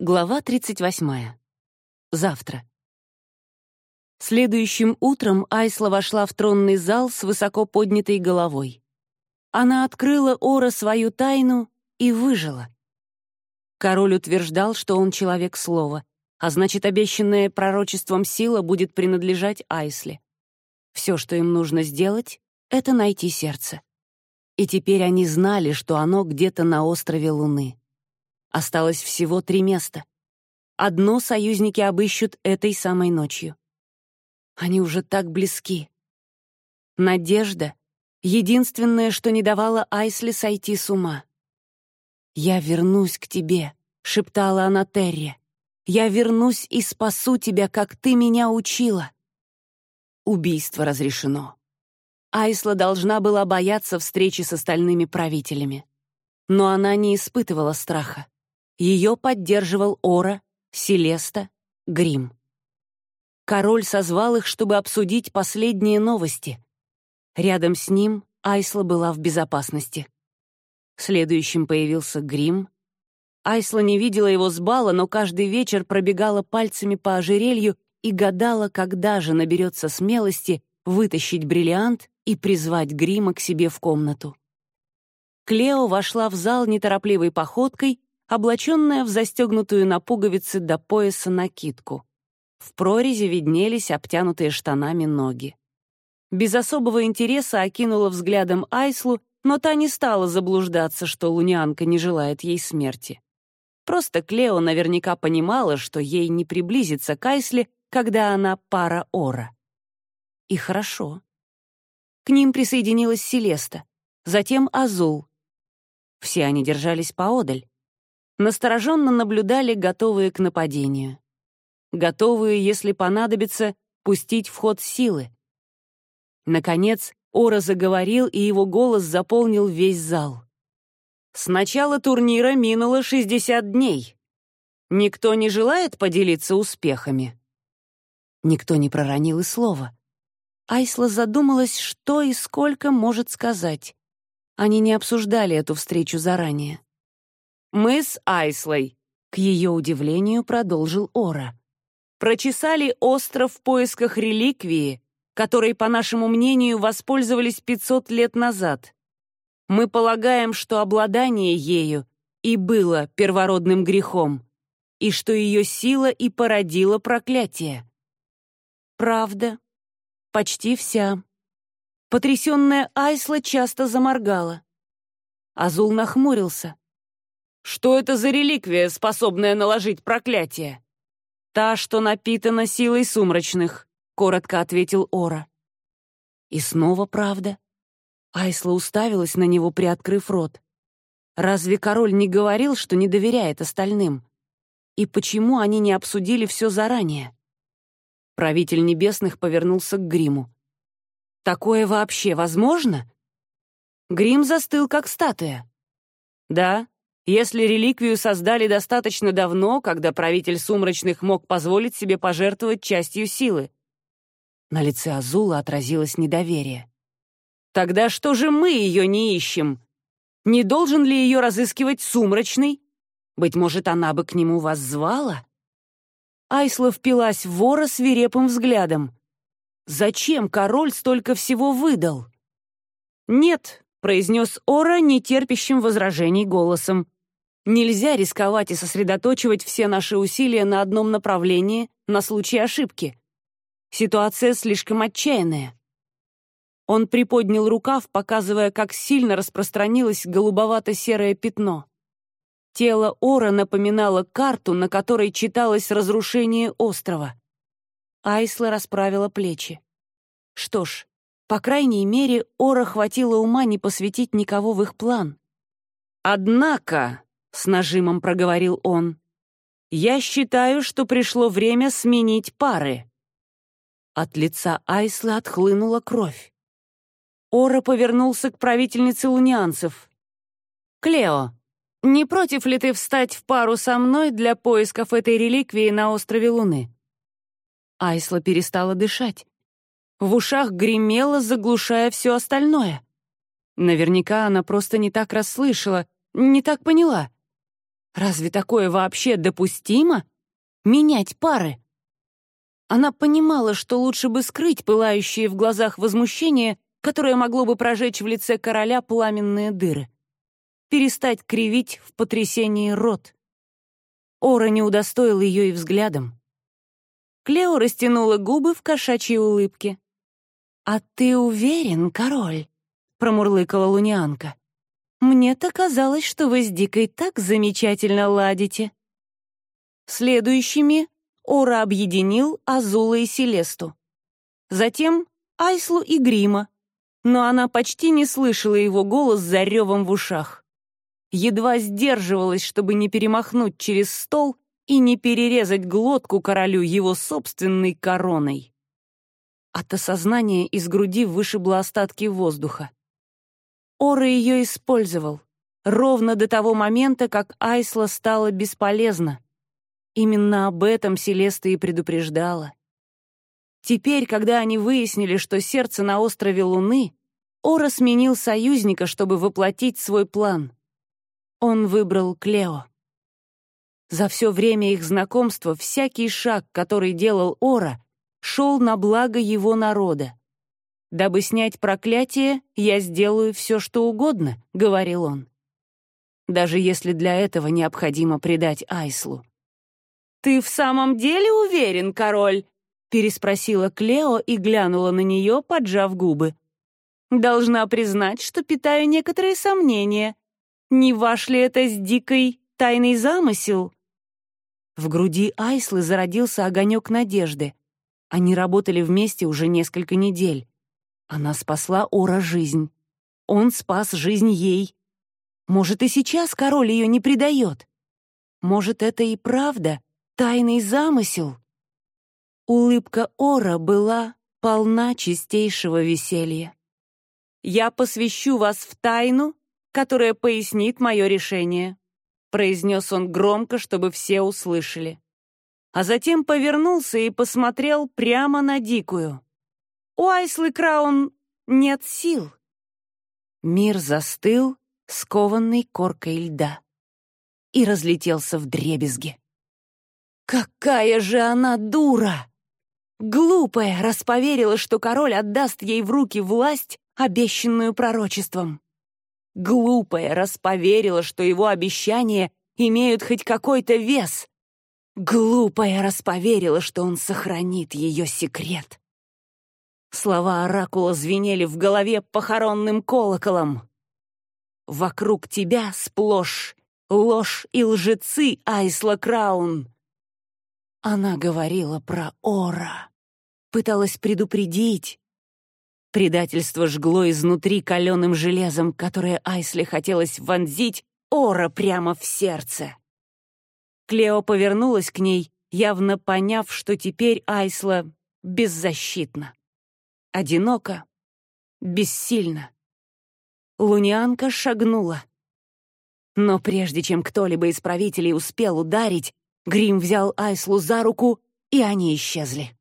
Глава 38. Завтра. Следующим утром Айсла вошла в тронный зал с высоко поднятой головой. Она открыла Ора свою тайну и выжила. Король утверждал, что он человек слова, а значит, обещанная пророчеством сила будет принадлежать Айсле. Все, что им нужно сделать, — это найти сердце. И теперь они знали, что оно где-то на острове Луны. Осталось всего три места. Одно союзники обыщут этой самой ночью. Они уже так близки. Надежда — единственное, что не давало Айсли сойти с ума. «Я вернусь к тебе», — шептала она Терри. «Я вернусь и спасу тебя, как ты меня учила». Убийство разрешено. Айсла должна была бояться встречи с остальными правителями. Но она не испытывала страха. Ее поддерживал Ора, Селеста, Грим. Король созвал их, чтобы обсудить последние новости. Рядом с ним Айсла была в безопасности. Следующим появился Грим. Айсла не видела его с бала, но каждый вечер пробегала пальцами по ожерелью и гадала, когда же наберется смелости вытащить бриллиант и призвать Грима к себе в комнату. Клео вошла в зал неторопливой походкой облаченная в застегнутую на пуговицы до пояса накидку. В прорези виднелись обтянутые штанами ноги. Без особого интереса окинула взглядом Айслу, но та не стала заблуждаться, что лунианка не желает ей смерти. Просто Клео наверняка понимала, что ей не приблизиться к Айсле, когда она пара Ора. И хорошо. К ним присоединилась Селеста, затем Азул. Все они держались поодаль настороженно наблюдали, готовые к нападению. Готовые, если понадобится, пустить в ход силы. Наконец, Ора заговорил, и его голос заполнил весь зал. С начала турнира минуло 60 дней. Никто не желает поделиться успехами? Никто не проронил и слова. Айсла задумалась, что и сколько может сказать. Они не обсуждали эту встречу заранее. «Мы с Айслой», — к ее удивлению продолжил Ора. «Прочесали остров в поисках реликвии, которой, по нашему мнению, воспользовались 500 лет назад. Мы полагаем, что обладание ею и было первородным грехом, и что ее сила и породила проклятие. Правда. Почти вся. Потрясенная Айсла часто заморгала. Азул нахмурился. Что это за реликвия, способная наложить проклятие? Та, что напитана силой сумрачных, коротко ответил Ора. И снова правда. Айсла уставилась на него, приоткрыв рот. Разве король не говорил, что не доверяет остальным? И почему они не обсудили все заранее? Правитель небесных повернулся к Гриму. «Такое вообще возможно?» Грим застыл, как статуя. «Да, если реликвию создали достаточно давно, когда правитель сумрачных мог позволить себе пожертвовать частью силы. На лице Азула отразилось недоверие. «Тогда что же мы ее не ищем? Не должен ли ее разыскивать сумрачный? Быть может, она бы к нему вас звала?» Айсла впилась в вора свирепым взглядом. «Зачем король столько всего выдал?» «Нет», — произнес Ора нетерпящим возражений голосом. Нельзя рисковать и сосредоточивать все наши усилия на одном направлении на случай ошибки. Ситуация слишком отчаянная. Он приподнял рукав, показывая, как сильно распространилось голубовато-серое пятно. Тело Ора напоминало карту, на которой читалось разрушение острова. Айсла расправила плечи. Что ж, по крайней мере, Ора хватило ума не посвятить никого в их план. «Однако», — с нажимом проговорил он. «Я считаю, что пришло время сменить пары». От лица Айслы отхлынула кровь. Ора повернулся к правительнице лунианцев. «Клео, не против ли ты встать в пару со мной для поисков этой реликвии на острове Луны?» Айсла перестала дышать. В ушах гремело, заглушая все остальное. Наверняка она просто не так расслышала, не так поняла. Разве такое вообще допустимо? Менять пары? Она понимала, что лучше бы скрыть пылающие в глазах возмущение, которое могло бы прожечь в лице короля пламенные дыры. Перестать кривить в потрясении рот. Ора не удостоил ее и взглядом. Клео растянула губы в кошачьей улыбке. «А ты уверен, король?» — промурлыкала лунианка. «Мне-то казалось, что вы с Дикой так замечательно ладите». Следующими Ора объединил Азула и Селесту. Затем Айслу и Грима, но она почти не слышала его голос за ревом в ушах. Едва сдерживалась, чтобы не перемахнуть через стол и не перерезать глотку королю его собственной короной. От осознания из груди вышибло остатки воздуха. Ора ее использовал, ровно до того момента, как Айсла стала бесполезна. Именно об этом Селеста и предупреждала. Теперь, когда они выяснили, что сердце на острове Луны, Ора сменил союзника, чтобы воплотить свой план. Он выбрал Клео. За все время их знакомства всякий шаг, который делал Ора, шел на благо его народа. «Дабы снять проклятие, я сделаю все, что угодно», — говорил он. «Даже если для этого необходимо предать Айслу». «Ты в самом деле уверен, король?» — переспросила Клео и глянула на нее, поджав губы. «Должна признать, что питаю некоторые сомнения. Не ваш ли это с дикой тайный замысел?» В груди Айслы зародился огонек надежды. Они работали вместе уже несколько недель. Она спасла Ора жизнь. Он спас жизнь ей. Может, и сейчас король ее не предает? Может, это и правда тайный замысел. Улыбка Ора была полна чистейшего веселья. «Я посвящу вас в тайну, которая пояснит мое решение», произнес он громко, чтобы все услышали. А затем повернулся и посмотрел прямо на Дикую. «У Айслы Краун нет сил». Мир застыл, скованный коркой льда, и разлетелся в дребезги. Какая же она дура! Глупая расповерила, что король отдаст ей в руки власть, обещанную пророчеством. Глупая расповерила, что его обещания имеют хоть какой-то вес. Глупая расповерила, что он сохранит ее секрет. Слова оракула звенели в голове похоронным колоколом. «Вокруг тебя сплошь ложь и лжецы, Айсла Краун. Она говорила про Ора. Пыталась предупредить. Предательство жгло изнутри каленым железом, которое Айсли хотелось вонзить Ора прямо в сердце. Клео повернулась к ней, явно поняв, что теперь Айсла беззащитна. Одинока, бессильна. Лунианка шагнула. Но прежде чем кто-либо из правителей успел ударить, Грим взял Айслу за руку, и они исчезли.